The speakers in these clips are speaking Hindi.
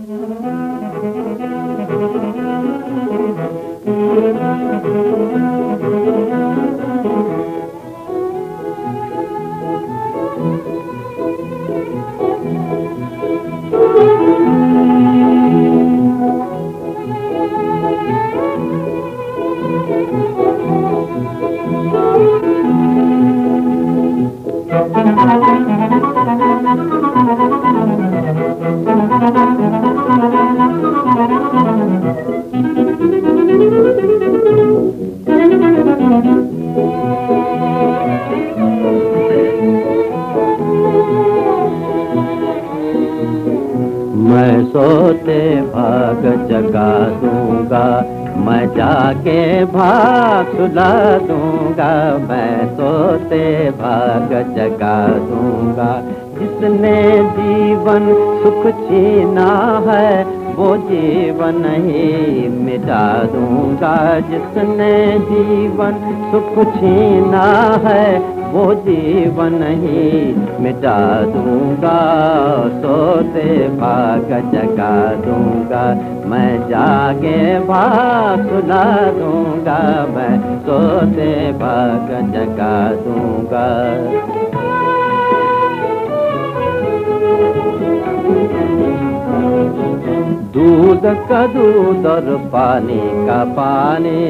मैं सोते भाग जगा दूँगा। मैं जाके भाग सुला दूँगा। मैं सोते भाग जगा दूँगा। जिसने जीवन सुख छीना है वो जीवन ही मिटा दूँगा जिसने जीवन सुख छीना है। वो जीवन ही मिटा दूँगा, सोते भाग जगा दूँगा। मैं जागे भाग सुना दूँगा, मैं सोते भाग जगा दूँगा। दूध का दूध और पानी का पानी।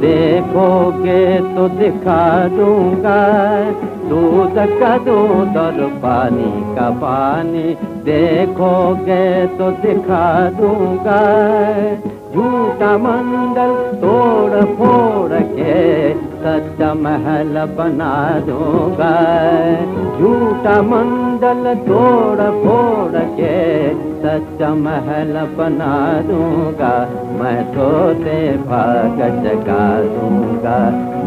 देखोगे तो दिखा दूँगा। दूध का दूध और पानी का पानी। देखोगे तो दिखा दूँगा। झूठा मंडल तोड़ फोड़ के सच्चा महल बना दूँगा झूठा मंडल तोड़ फोड़ के सच्चा महल बना दूँगा मैं सोते भाग जगा दूँगा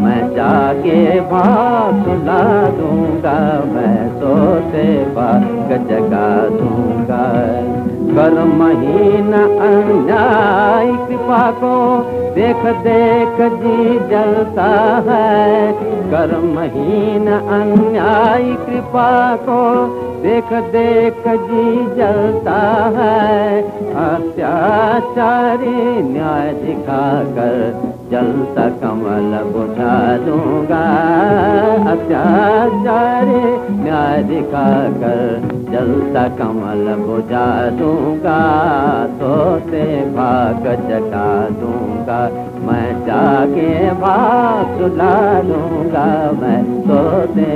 मैं जाके भाग सुला दूँगा मैं सोते भाग जगा दूँगा कर महीन अन्याय, कृपा को देख देख जी जलता है। कर महीना अन्याय, कृपा को देख देख जी जलता है। अत्याचारी न्याय दिखाकर जलता कमल बुझा दूँगा। अत्याचारी न्याय दिखाकर जलता कमल बुझा दूँगा, सोते भाग जगा दूँगा। मैं जाके भाग सुना दूँगा मैं सोते भाग